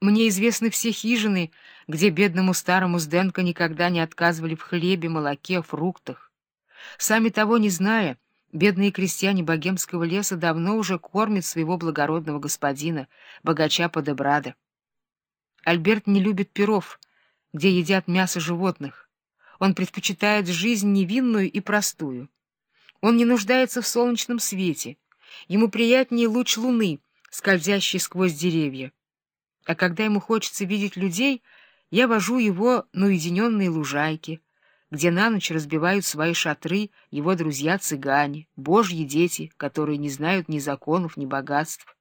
Мне известны все хижины, где бедному старому Сденко никогда не отказывали в хлебе, молоке, фруктах. Сами того не зная, бедные крестьяне богемского леса давно уже кормят своего благородного господина, богача Подебрада. Альберт не любит перов, где едят мясо животных. Он предпочитает жизнь невинную и простую. Он не нуждается в солнечном свете. Ему приятнее луч луны, скользящий сквозь деревья а когда ему хочется видеть людей, я вожу его на уединенные лужайки, где на ночь разбивают свои шатры его друзья-цыгане, божьи дети, которые не знают ни законов, ни богатств.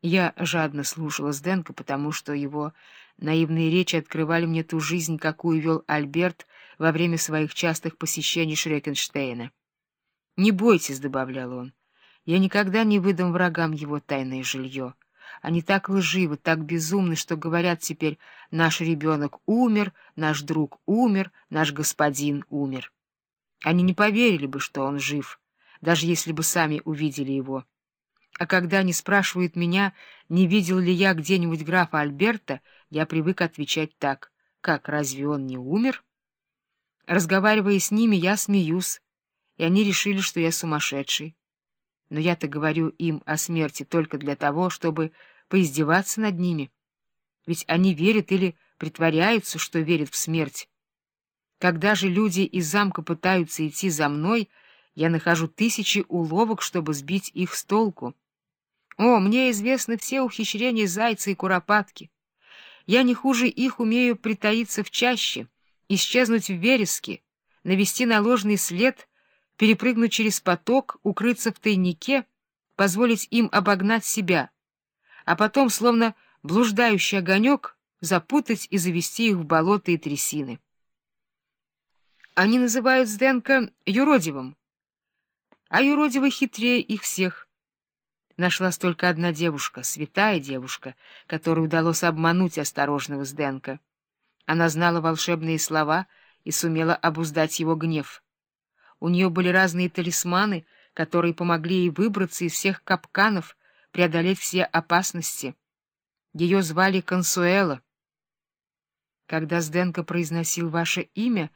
Я жадно слушала Сденко, потому что его наивные речи открывали мне ту жизнь, какую вел Альберт во время своих частых посещений Шрекенштейна. «Не бойтесь», — добавлял он, — «я никогда не выдам врагам его тайное жилье». Они так лживы, так безумны, что говорят теперь «наш ребенок умер», «наш друг умер», «наш господин умер». Они не поверили бы, что он жив, даже если бы сами увидели его. А когда они спрашивают меня, не видел ли я где-нибудь графа Альберта, я привык отвечать так «Как, разве он не умер?» Разговаривая с ними, я смеюсь, и они решили, что я сумасшедший. Но я-то говорю им о смерти только для того, чтобы поиздеваться над ними. Ведь они верят или притворяются, что верят в смерть. Когда же люди из замка пытаются идти за мной, я нахожу тысячи уловок, чтобы сбить их с толку. О, мне известны все ухищрения зайца и куропатки. Я не хуже их умею притаиться в чаще, исчезнуть в вереске, навести на ложный след — перепрыгнуть через поток, укрыться в тайнике, позволить им обогнать себя, а потом, словно блуждающий огонек, запутать и завести их в болота и трясины. Они называют Сденка юродивым, а юродивый хитрее их всех. Нашлась только одна девушка, святая девушка, которой удалось обмануть осторожного Сденка. Она знала волшебные слова и сумела обуздать его гнев — у нее были разные талисманы, которые помогли ей выбраться из всех капканов, преодолеть все опасности. Ее звали Консуэла. Когда Сденко произносил ваше имя,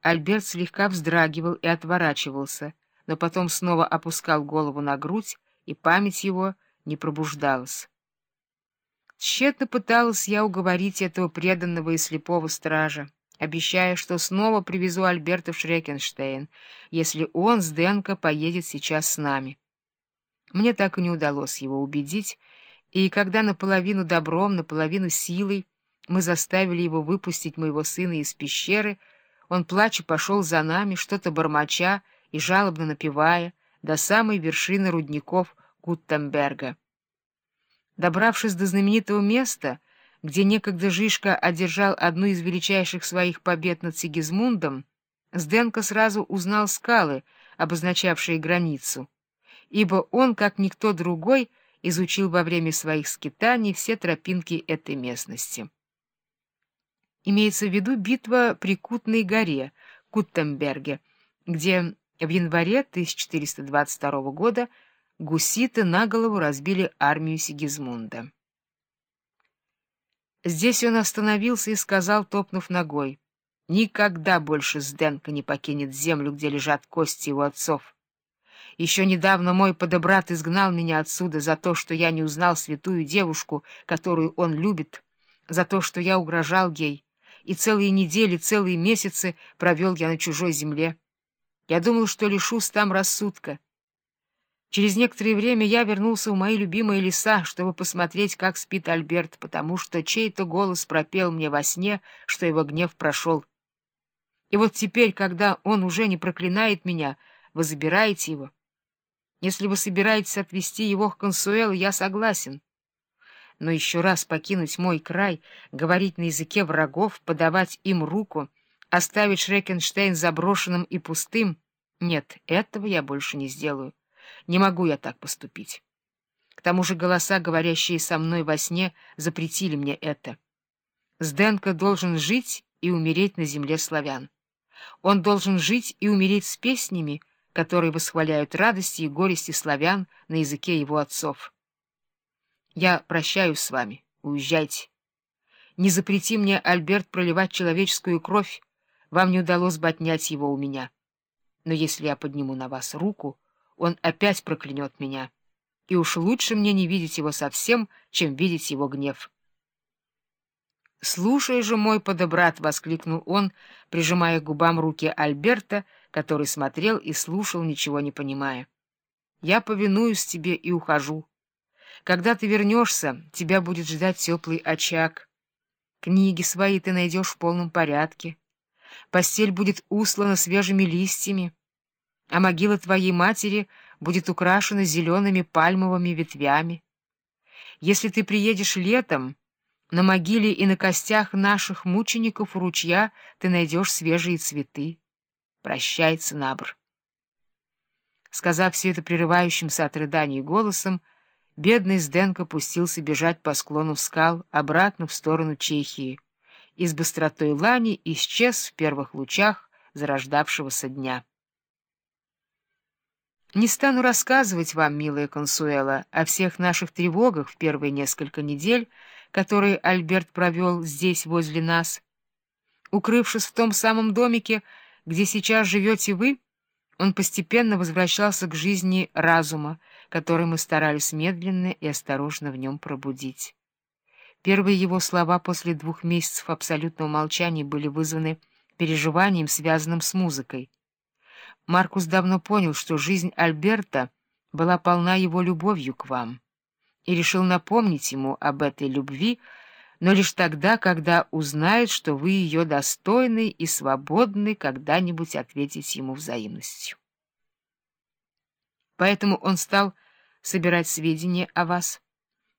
Альберт слегка вздрагивал и отворачивался, но потом снова опускал голову на грудь, и память его не пробуждалась. Тщетно пыталась я уговорить этого преданного и слепого стража обещая, что снова привезу Альберта в Шрекенштейн, если он с Денко поедет сейчас с нами. Мне так и не удалось его убедить, и когда наполовину добром, наполовину силой мы заставили его выпустить моего сына из пещеры, он, плача, пошел за нами, что-то бормоча и жалобно напевая, до самой вершины рудников Гуттенберга. Добравшись до знаменитого места, где некогда Жишка одержал одну из величайших своих побед над Сигизмундом, Сденко сразу узнал скалы, обозначавшие границу, ибо он, как никто другой, изучил во время своих скитаний все тропинки этой местности. Имеется в виду битва при Кутной горе, Куттемберге, где в январе 1422 года гуситы на голову разбили армию Сигизмунда. Здесь он остановился и сказал, топнув ногой, «Никогда больше Сденко не покинет землю, где лежат кости его отцов. Еще недавно мой подобрат изгнал меня отсюда за то, что я не узнал святую девушку, которую он любит, за то, что я угрожал ей, и целые недели, целые месяцы провел я на чужой земле. Я думал, что лишусь там рассудка». Через некоторое время я вернулся в мои любимые леса, чтобы посмотреть, как спит Альберт, потому что чей-то голос пропел мне во сне, что его гнев прошел. И вот теперь, когда он уже не проклинает меня, вы забираете его. Если вы собираетесь отвезти его к Консуэлу, я согласен. Но еще раз покинуть мой край, говорить на языке врагов, подавать им руку, оставить Шрекенштейн заброшенным и пустым — нет, этого я больше не сделаю. Не могу я так поступить. К тому же голоса, говорящие со мной во сне, запретили мне это. Сденко должен жить и умереть на земле славян. Он должен жить и умереть с песнями, которые восхваляют радости и горести славян на языке его отцов. Я прощаюсь с вами, Уезжайте. Не запрети мне, Альберт, проливать человеческую кровь, вам не удалось бы отнять его у меня. Но если я подниму на вас руку, он опять проклянет меня, и уж лучше мне не видеть его совсем, чем видеть его гнев». «Слушай же, мой подобрат!» — воскликнул он, прижимая к губам руки Альберта, который смотрел и слушал, ничего не понимая. «Я повинуюсь тебе и ухожу. Когда ты вернешься, тебя будет ждать теплый очаг. Книги свои ты найдешь в полном порядке. Постель будет услана свежими листьями, а могила твоей матери будет украшена зелеными пальмовыми ветвями. Если ты приедешь летом, на могиле и на костях наших мучеников у ручья ты найдешь свежие цветы. Прощай, Цинабр. Сказав все это прерывающимся от рыданий голосом, бедный Сденко пустился бежать по склону скал обратно в сторону Чехии и с быстротой лани исчез в первых лучах зарождавшегося дня. Не стану рассказывать вам, милая Консуэла, о всех наших тревогах в первые несколько недель, которые Альберт провел здесь, возле нас. Укрывшись в том самом домике, где сейчас живете вы, он постепенно возвращался к жизни разума, который мы старались медленно и осторожно в нем пробудить. Первые его слова после двух месяцев абсолютного молчания были вызваны переживанием, связанным с музыкой. Маркус давно понял, что жизнь Альберта была полна его любовью к вам и решил напомнить ему об этой любви, но лишь тогда, когда узнает, что вы ее достойны и свободны когда-нибудь ответить ему взаимностью. Поэтому он стал собирать сведения о вас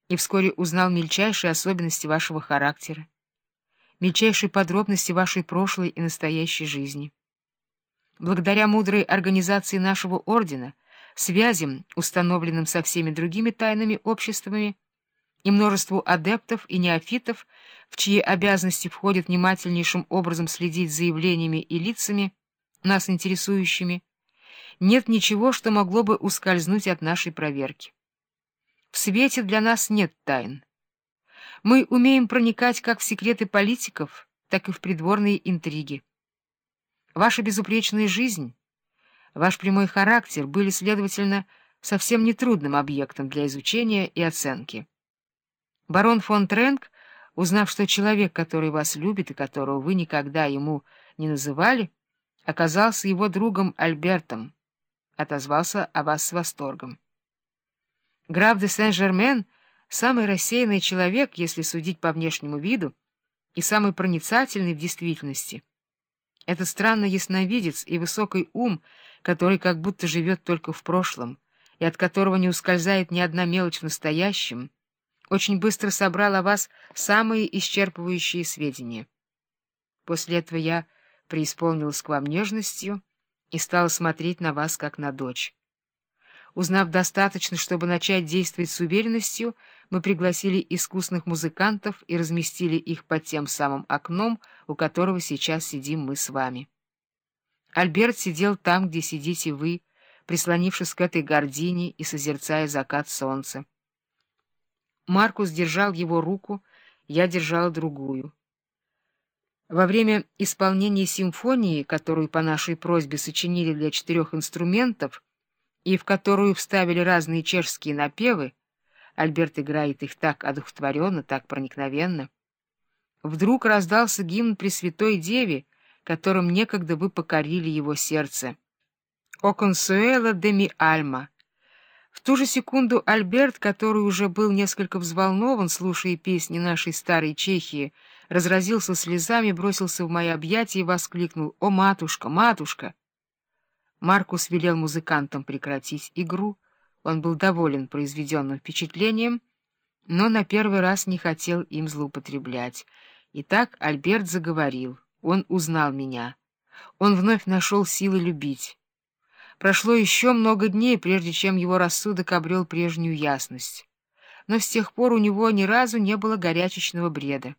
и вскоре узнал мельчайшие особенности вашего характера, мельчайшие подробности вашей прошлой и настоящей жизни. Благодаря мудрой организации нашего ордена — связям, установленным со всеми другими тайными обществами, и множеству адептов и неофитов, в чьи обязанности входит внимательнейшим образом следить за явлениями и лицами, нас интересующими, нет ничего, что могло бы ускользнуть от нашей проверки. В свете для нас нет тайн. Мы умеем проникать как в секреты политиков, так и в придворные интриги. Ваша безупречная жизнь Ваш прямой характер были, следовательно, совсем нетрудным объектом для изучения и оценки. Барон фон Тренк, узнав, что человек, который вас любит и которого вы никогда ему не называли, оказался его другом Альбертом, отозвался о вас с восторгом. Граф де Сен-Жермен — самый рассеянный человек, если судить по внешнему виду, и самый проницательный в действительности — это странный ясновидец и высокий ум, который как будто живет только в прошлом, и от которого не ускользает ни одна мелочь в настоящем, очень быстро собрал о вас самые исчерпывающие сведения. После этого я преисполнилась к вам нежностью и стала смотреть на вас как на дочь. Узнав достаточно, чтобы начать действовать с уверенностью, мы пригласили искусных музыкантов и разместили их под тем самым окном, у которого сейчас сидим мы с вами. Альберт сидел там, где сидите вы, прислонившись к этой гордине и созерцая закат солнца. Маркус держал его руку, я держала другую. Во время исполнения симфонии, которую по нашей просьбе сочинили для четырех инструментов, и в которую вставили разные чешские напевы, Альберт играет их так одухотворенно, так проникновенно, вдруг раздался гимн Пресвятой Деве, которым некогда вы покорили его сердце. «О консуэла де ми альма». В ту же секунду Альберт, который уже был несколько взволнован, слушая песни нашей старой Чехии, разразился слезами, бросился в мои объятия и воскликнул «О, матушка, матушка!» Маркус велел музыкантам прекратить игру. Он был доволен произведенным впечатлением, но на первый раз не хотел им злоупотреблять. Итак, Альберт заговорил. Он узнал меня. Он вновь нашел силы любить. Прошло еще много дней, прежде чем его рассудок обрел прежнюю ясность. Но с тех пор у него ни разу не было горячечного бреда.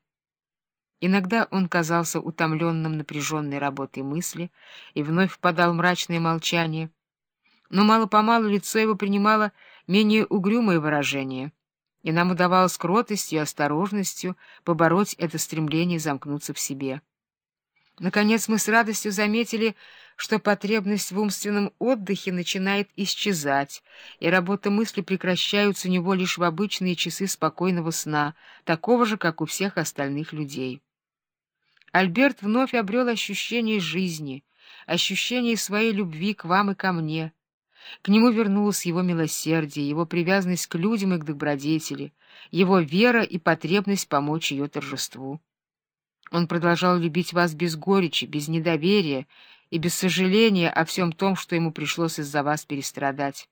Иногда он казался утомленным напряженной работой мысли и вновь впадал в мрачное молчание, но мало-помалу лицо его принимало менее угрюмое выражение, и нам удавалось кротостью и осторожностью побороть это стремление замкнуться в себе. Наконец мы с радостью заметили, что потребность в умственном отдыхе начинает исчезать, и работа мысли прекращается у него лишь в обычные часы спокойного сна, такого же, как у всех остальных людей. Альберт вновь обрел ощущение жизни, ощущение своей любви к вам и ко мне. К нему вернулось его милосердие, его привязанность к людям и к добродетели, его вера и потребность помочь ее торжеству. Он продолжал любить вас без горечи, без недоверия и без сожаления о всем том, что ему пришлось из-за вас перестрадать.